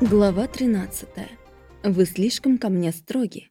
Глава 13. Вы слишком ко мне строги.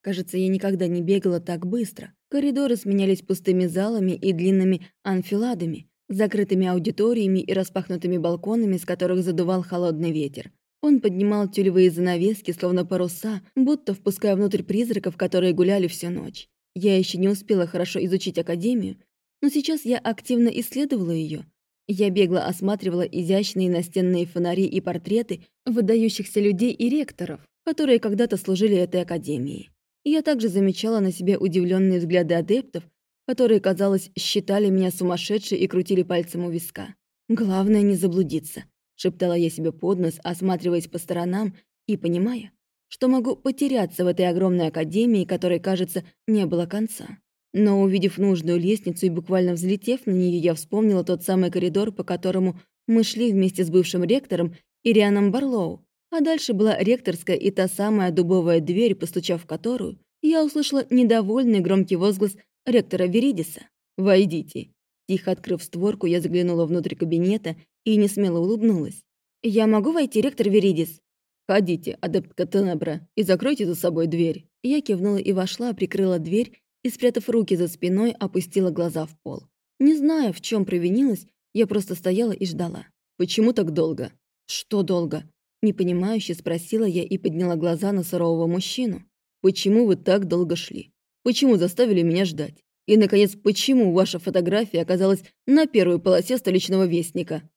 Кажется, я никогда не бегала так быстро. Коридоры сменялись пустыми залами и длинными анфиладами, закрытыми аудиториями и распахнутыми балконами, с которых задувал холодный ветер. Он поднимал тюлевые занавески, словно паруса, будто впуская внутрь призраков, которые гуляли всю ночь. Я еще не успела хорошо изучить Академию, но сейчас я активно исследовала ее я бегло осматривала изящные настенные фонари и портреты выдающихся людей и ректоров, которые когда-то служили этой академии. Я также замечала на себе удивленные взгляды адептов, которые, казалось, считали меня сумасшедшей и крутили пальцем у виска. «Главное не заблудиться», — шептала я себе под нос, осматриваясь по сторонам и понимая, что могу потеряться в этой огромной академии, которой, кажется, не было конца. Но увидев нужную лестницу и буквально взлетев на нее, я вспомнила тот самый коридор, по которому мы шли вместе с бывшим ректором Ирианом Барлоу. А дальше была ректорская и та самая дубовая дверь, постучав в которую, я услышала недовольный громкий возглас ректора Веридиса. «Войдите». Тихо открыв створку, я заглянула внутрь кабинета и несмело улыбнулась. «Я могу войти, ректор Веридис?» «Ходите, адептка Тенебра, и закройте за собой дверь». Я кивнула и вошла, прикрыла дверь и, спрятав руки за спиной, опустила глаза в пол. Не зная, в чем провинилась, я просто стояла и ждала. «Почему так долго?» «Что долго?» Непонимающе спросила я и подняла глаза на сурового мужчину. «Почему вы так долго шли? Почему заставили меня ждать? И, наконец, почему ваша фотография оказалась на первой полосе столичного вестника?»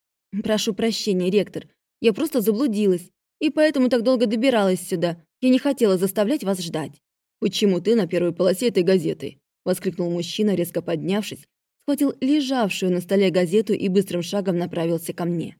«Прошу прощения, ректор. Я просто заблудилась. И поэтому так долго добиралась сюда. Я не хотела заставлять вас ждать». «Почему ты на первой полосе этой газеты?» — воскликнул мужчина, резко поднявшись, схватил лежавшую на столе газету и быстрым шагом направился ко мне.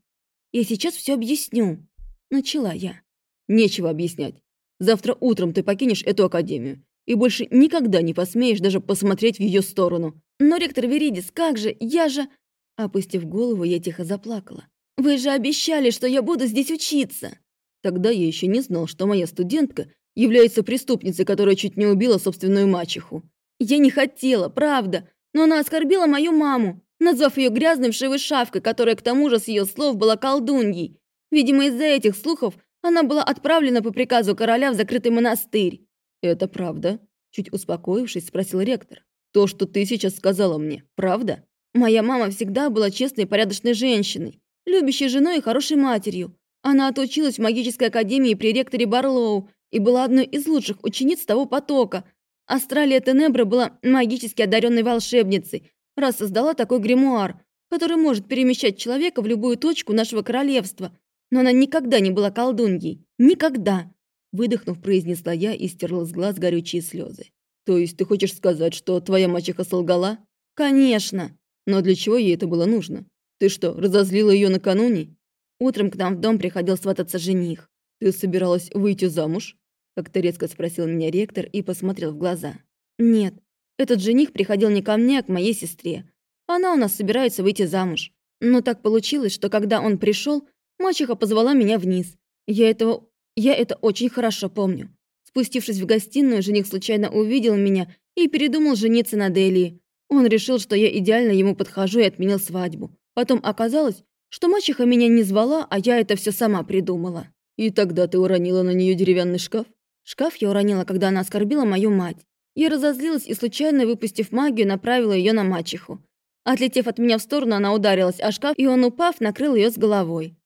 «Я сейчас все объясню», — начала я. «Нечего объяснять. Завтра утром ты покинешь эту академию и больше никогда не посмеешь даже посмотреть в ее сторону. Но, ректор Веридис, как же, я же...» Опустив голову, я тихо заплакала. «Вы же обещали, что я буду здесь учиться!» Тогда я еще не знал, что моя студентка является преступницей, которая чуть не убила собственную мачеху. Я не хотела, правда, но она оскорбила мою маму, назвав ее грязной вшивой шавкой, которая к тому же с ее слов была колдуньей. Видимо, из-за этих слухов она была отправлена по приказу короля в закрытый монастырь. «Это правда?» – чуть успокоившись, спросил ректор. «То, что ты сейчас сказала мне, правда?» «Моя мама всегда была честной и порядочной женщиной, любящей женой и хорошей матерью. Она отучилась в магической академии при ректоре Барлоу и была одной из лучших учениц того потока. Астралия Тенебра была магически одаренной волшебницей, раз создала такой гримуар, который может перемещать человека в любую точку нашего королевства. Но она никогда не была колдуньей. Никогда!» Выдохнув, произнесла я и стерла с глаз горючие слезы. «То есть ты хочешь сказать, что твоя мачеха солгала?» «Конечно!» «Но для чего ей это было нужно? Ты что, разозлила ее накануне?» Утром к нам в дом приходил свататься жених. «Ты собиралась выйти замуж?» Как-то резко спросил меня ректор и посмотрел в глаза. «Нет, этот жених приходил не ко мне, а к моей сестре. Она у нас собирается выйти замуж. Но так получилось, что когда он пришел, мачеха позвала меня вниз. Я этого... Я это очень хорошо помню. Спустившись в гостиную, жених случайно увидел меня и передумал жениться на Делии. Он решил, что я идеально ему подхожу и отменил свадьбу. Потом оказалось, что мачеха меня не звала, а я это все сама придумала. «И тогда ты уронила на нее деревянный шкаф?» Шкаф я уронила, когда она оскорбила мою мать. Я разозлилась и, случайно выпустив магию, направила ее на мачеху. Отлетев от меня в сторону, она ударилась о шкаф, и он, упав, накрыл ее с головой.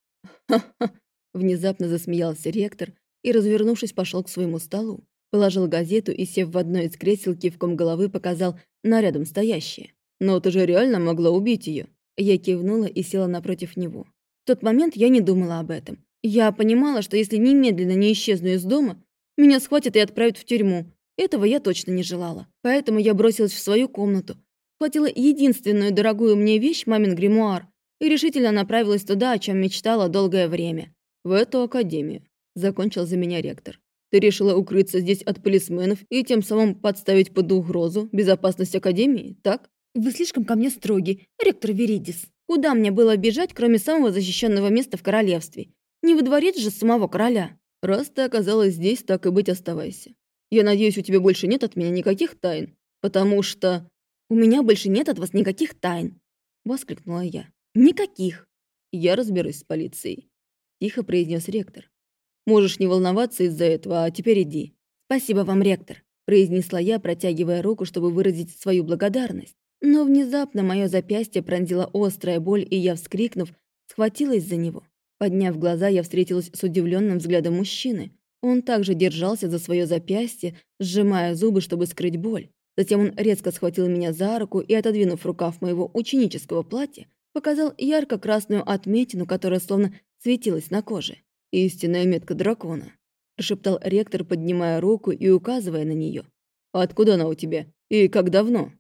«Ха-ха!» Внезапно засмеялся ректор и, развернувшись, пошел к своему столу. Положил газету и, сев в одно из кресел, кивком головы показал на рядом стоящее. «Но ты же реально могла убить ее. Я кивнула и села напротив него. В тот момент я не думала об этом. Я понимала, что если немедленно не исчезну из дома, меня схватят и отправят в тюрьму. Этого я точно не желала. Поэтому я бросилась в свою комнату, схватила единственную дорогую мне вещь, мамин гримуар, и решительно направилась туда, о чем мечтала долгое время. В эту академию. Закончил за меня ректор. Ты решила укрыться здесь от полисменов и тем самым подставить под угрозу безопасность академии, так? Вы слишком ко мне строги, ректор Веридис. Куда мне было бежать, кроме самого защищенного места в королевстве? Не во дворец же самого короля. Раз ты оказалась здесь, так и быть оставайся. Я надеюсь, у тебя больше нет от меня никаких тайн, потому что... У меня больше нет от вас никаких тайн, воскликнула я. Никаких. Я разберусь с полицией, тихо произнес ректор. Можешь не волноваться из-за этого, а теперь иди». «Спасибо вам, ректор», – произнесла я, протягивая руку, чтобы выразить свою благодарность. Но внезапно мое запястье пронзила острая боль, и я, вскрикнув, схватилась за него. Подняв глаза, я встретилась с удивленным взглядом мужчины. Он также держался за свое запястье, сжимая зубы, чтобы скрыть боль. Затем он резко схватил меня за руку и, отодвинув рукав моего ученического платья, показал ярко-красную отметину, которая словно светилась на коже. «Истинная метка дракона», – прошептал ректор, поднимая руку и указывая на нее. «Откуда она у тебя? И как давно?»